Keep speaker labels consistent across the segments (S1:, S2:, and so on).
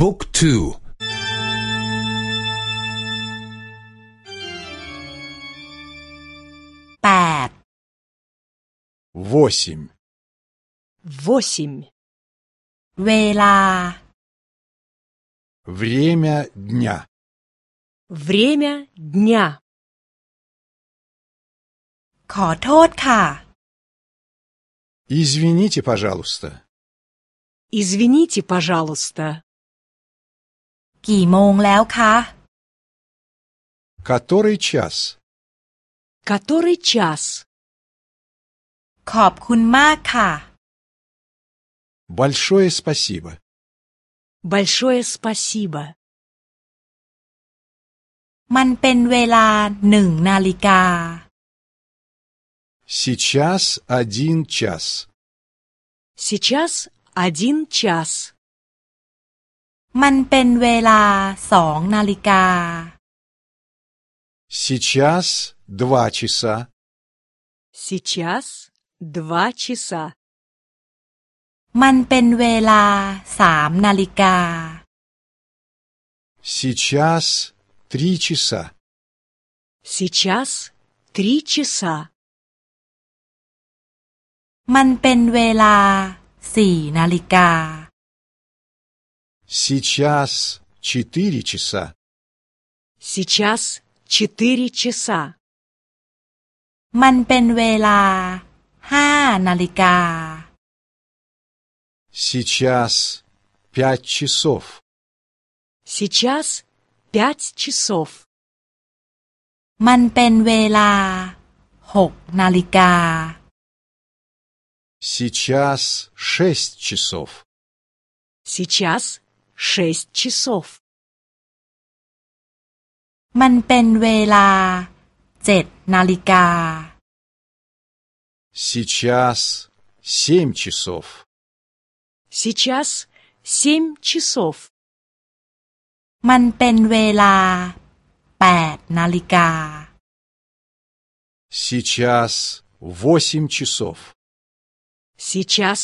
S1: บุ๊กทู
S2: แปด
S3: восемь,
S4: восемь,
S2: เวลา
S3: время дня,
S4: время дня.
S2: ขอโทษค่ะ
S3: извините, пожалуйста,
S4: Извините, пожалуйста.
S2: กี่โมงแล้วคะ
S3: который час,
S4: Который час?
S2: ขอบคุณมากค่ะ
S3: большое спасибо,
S4: Большое спасибо.
S2: มันเป็นเวลาหนึ่งนาฬิกา
S3: сейчас один час,
S4: Сейчас один час.
S2: มันเป็นเวลาสองนาฬิกา
S3: сейчас два часа,
S4: Сейчас два часа.
S2: มันเป็นเวลาสามนาฬิกา
S3: сейчас три часа,
S4: Сейчас три часа.
S2: มันเป็นเวลาสี่นาฬิกา
S3: сейчас четыре часа,
S4: Сейчас четыре часа.
S2: มันเป็นเวลาห้านาฬิกา
S3: сейчас пять часов,
S4: Сейчас пять часов.
S2: มันเป็นเวลาหกนาฬิกา
S3: сейчас шесть часов,
S4: Сейчас шесть часов.
S2: มันเป็นเวลาเจ็ดนาฬิกา
S3: сейчас семь часов,
S4: Сейчас семь часов.
S2: มันเป็นเวลาแปดนาฬิกา
S3: сейчас восемь часов,
S4: Сейчас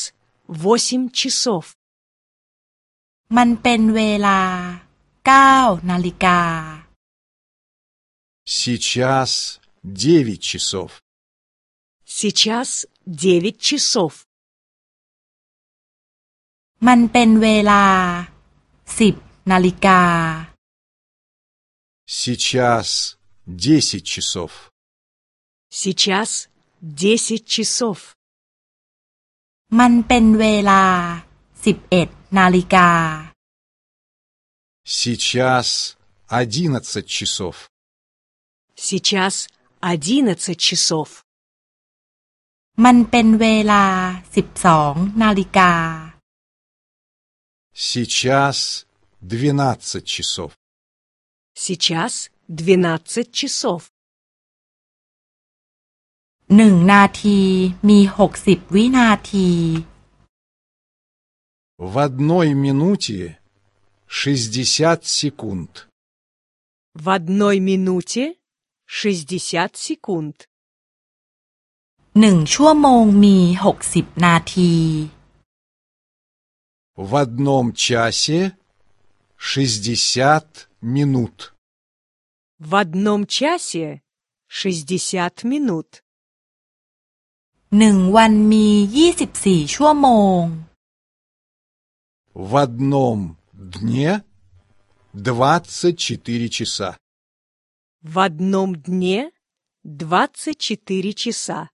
S4: восемь часов.
S2: มันเป็นเวลาเก้านาฬิกา
S3: сейчас девять часов,
S4: Сейчас девять часов.
S2: มันเป็นเวลาสิบนาฬิกา
S3: сейчас десять часов,
S4: Сейчас десять часов.
S2: มันเป็นเวลา สิบเอ็ดนาฬิกา
S3: сейчас одиннадцать часов,
S4: Сейчас одиннадцать часов.
S2: มันเป็นเวลาสิบสองนาฬิกา
S3: сейчас двенадцать часов,
S4: Сейчас двенадцать часов.
S2: หนึ่งนาทีมีหกสิบวินาที
S3: в одной минуте шестьдесят секунд,
S4: В одной минуте шестьдесят секунд.
S2: หนึ่งชั่วโมงมีหกสิบนาที
S3: в одном часе шестьдесят минут.
S4: В одном часе шестьдесят минут.
S2: หนึ่งวันมียี่สิบสี่ชั่วโมง
S3: в одном дне двадцать четыре часа.
S4: В одном дне двадцать четыре часа.